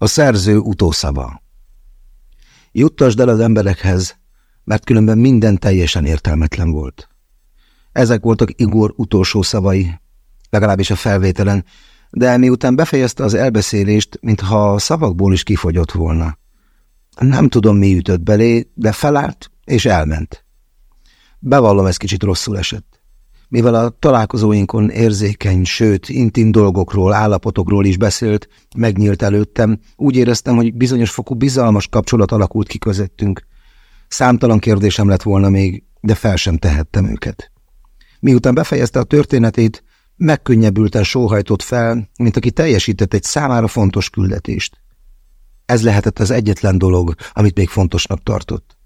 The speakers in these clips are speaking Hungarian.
A szerző utószava. Juttasd el az emberekhez, mert különben minden teljesen értelmetlen volt. Ezek voltak Igor utolsó szavai, legalábbis a felvételen, de miután befejezte az elbeszélést, mintha a szavakból is kifogyott volna. Nem tudom, mi ütött belé, de felállt és elment. Bevallom, ez kicsit rosszul esett. Mivel a találkozóinkon érzékeny, sőt, intim dolgokról, állapotokról is beszélt, megnyílt előttem, úgy éreztem, hogy bizonyos fokú bizalmas kapcsolat alakult ki közöttünk. Számtalan kérdésem lett volna még, de fel sem tehettem őket. Miután befejezte a történetét, megkönnyebbülten sóhajtott fel, mint aki teljesített egy számára fontos küldetést. Ez lehetett az egyetlen dolog, amit még fontosnak tartott.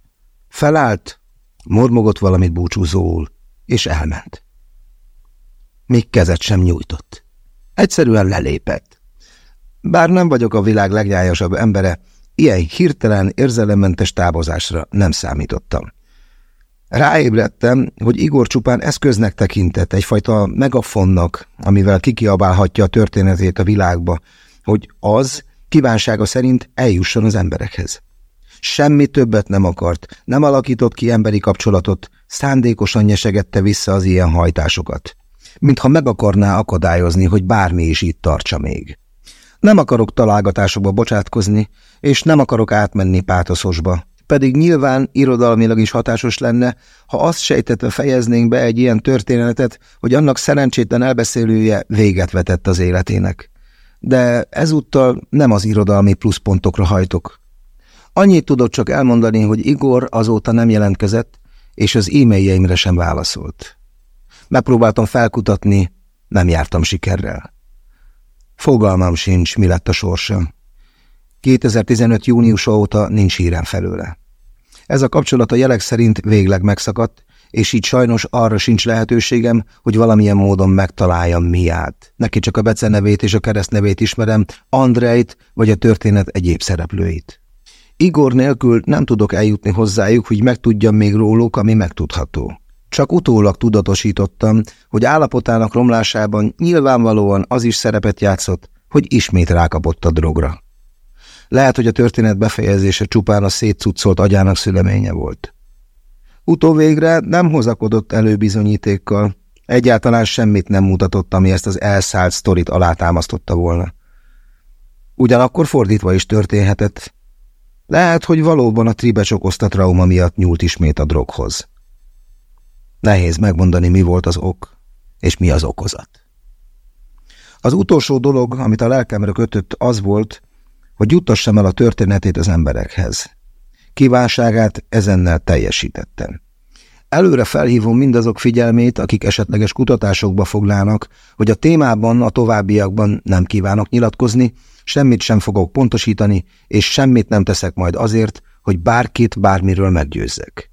Felállt, mormogott valamit búcsúzóul, és elment még kezet sem nyújtott. Egyszerűen lelépett. Bár nem vagyok a világ legnyájasabb embere, ilyen hirtelen, érzelemmentes távozásra nem számítottam. Ráébredtem, hogy Igor csupán eszköznek tekintett, egyfajta megafonnak, amivel kikiabálhatja a történetét a világba, hogy az kívánsága szerint eljusson az emberekhez. Semmi többet nem akart, nem alakított ki emberi kapcsolatot, szándékosan nyesegette vissza az ilyen hajtásokat mintha meg akarná akadályozni, hogy bármi is itt tartsa még. Nem akarok találgatásokba bocsátkozni, és nem akarok átmenni pátoszosba, pedig nyilván irodalmilag is hatásos lenne, ha azt sejtetve fejeznénk be egy ilyen történetet, hogy annak szerencsétlen elbeszélője véget vetett az életének. De ezúttal nem az irodalmi pluszpontokra hajtok. Annyit tudok csak elmondani, hogy Igor azóta nem jelentkezett, és az e-mailjeimre sem válaszolt. Megpróbáltam felkutatni, nem jártam sikerrel. Fogalmam sincs, mi lett a sorsa. 2015. június óta nincs hírem felőle. Ez a kapcsolat a jelek szerint végleg megszakadt, és így sajnos arra sincs lehetőségem, hogy valamilyen módon megtaláljam miát. Neki csak a becenevét és a keresztnevét ismerem, Andrejt vagy a történet egyéb szereplőit. Igor nélkül nem tudok eljutni hozzájuk, hogy megtudjam még róluk, ami megtudható. Csak utólag tudatosítottam, hogy állapotának romlásában nyilvánvalóan az is szerepet játszott, hogy ismét rákapott a drogra. Lehet, hogy a történet befejezése csupán a szétcuccolt agyának szüleménye volt. Utóvégre nem hozakodott elő bizonyítékkal, egyáltalán semmit nem mutatott, ami ezt az elszállt sztorit alátámasztotta volna. Ugyanakkor fordítva is történhetett. Lehet, hogy valóban a tribe okozta trauma miatt nyúlt ismét a droghoz. Nehéz megmondani, mi volt az ok, és mi az okozat. Az utolsó dolog, amit a lelkemre kötött, az volt, hogy juttassam el a történetét az emberekhez. Kívánságát ezennel teljesítettem. Előre felhívom mindazok figyelmét, akik esetleges kutatásokba foglalnak, hogy a témában a továbbiakban nem kívánok nyilatkozni, semmit sem fogok pontosítani, és semmit nem teszek majd azért, hogy bárkit bármiről meggyőzzek.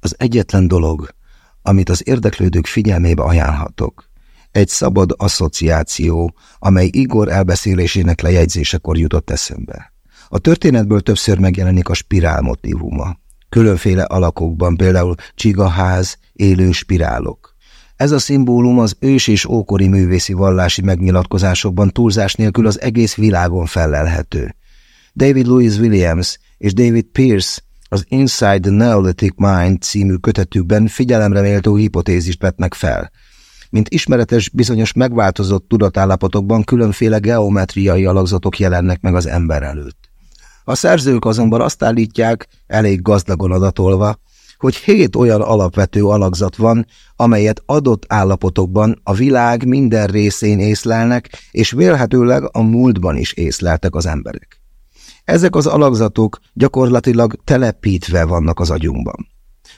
Az egyetlen dolog, amit az érdeklődők figyelmébe ajánlhatok. Egy szabad asszociáció, amely Igor elbeszélésének lejegyzésekor jutott eszembe. A történetből többször megjelenik a spirál motivuma. Különféle alakokban, például csigaház, élő spirálok. Ez a szimbólum az ős és ókori művészi vallási megnyilatkozásokban túlzás nélkül az egész világon felelhető. David Louis Williams és David Pierce az Inside the Neolithic Mind című kötetükben figyelemre méltó hipotézist vetnek fel. Mint ismeretes, bizonyos megváltozott tudatállapotokban különféle geometriai alakzatok jelennek meg az ember előtt. A szerzők azonban azt állítják, elég gazdagon adatolva, hogy hét olyan alapvető alakzat van, amelyet adott állapotokban a világ minden részén észlelnek, és vélhetőleg a múltban is észleltek az emberek. Ezek az alakzatok gyakorlatilag telepítve vannak az agyunkban.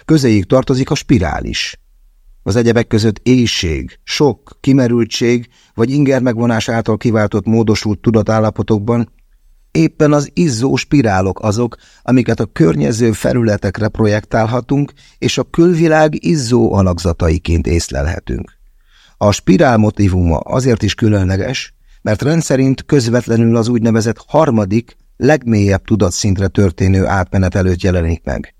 Közéjük tartozik a spirális. Az egyebek között éjség, sok, kimerültség vagy inger megvonás által kiváltott módosult tudatállapotokban éppen az izzó spirálok azok, amiket a környező felületekre projektálhatunk, és a külvilág izzó alakzataiként észlelhetünk. A spirál motivuma azért is különleges, mert rendszerint közvetlenül az úgynevezett harmadik, legmélyebb tudatszintre történő átmenet előtt jelenik meg.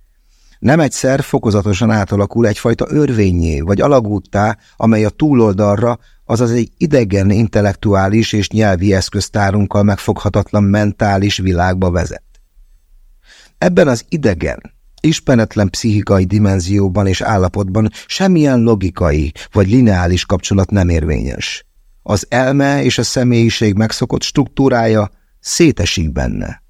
Nem egyszer fokozatosan átalakul egyfajta örvényé vagy alagúttá, amely a túloldalra, azaz egy idegen intellektuális és nyelvi eszköztárunkkal megfoghatatlan mentális világba vezet. Ebben az idegen, ismeretlen pszichikai dimenzióban és állapotban semmilyen logikai vagy lineális kapcsolat nem érvényes. Az elme és a személyiség megszokott struktúrája szétesik benne.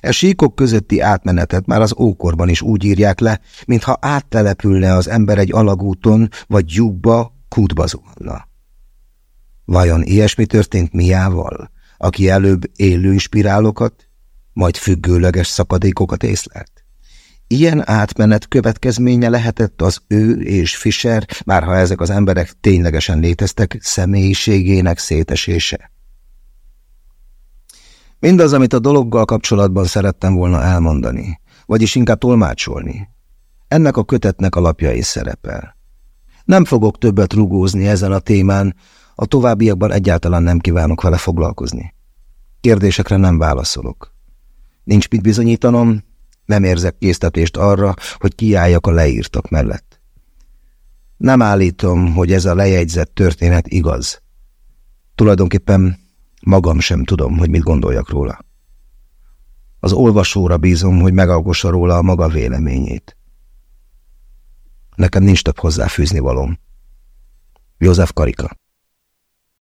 E síkok közötti átmenetet már az ókorban is úgy írják le, mintha áttelepülne az ember egy alagúton vagy lyukba, kútba zuhanna. Vajon ilyesmi történt Miával, aki előbb élő spirálokat, majd függőleges szakadékokat észlelt? Ilyen átmenet következménye lehetett az ő és Fischer, bárha ezek az emberek ténylegesen léteztek, személyiségének szétesése. Mindaz, amit a dologgal kapcsolatban szerettem volna elmondani, vagyis inkább tolmácsolni, ennek a kötetnek alapja és szerepel. Nem fogok többet rugózni ezen a témán, a továbbiakban egyáltalán nem kívánok vele foglalkozni. Kérdésekre nem válaszolok. Nincs mit bizonyítanom, nem érzek késztetést arra, hogy kiálljak a leírtak mellett. Nem állítom, hogy ez a lejegyzett történet igaz. Tulajdonképpen magam sem tudom, hogy mit gondoljak róla. Az olvasóra bízom, hogy megalkossa róla a maga véleményét. Nekem nincs több hozzáfűzni valóm. József Karika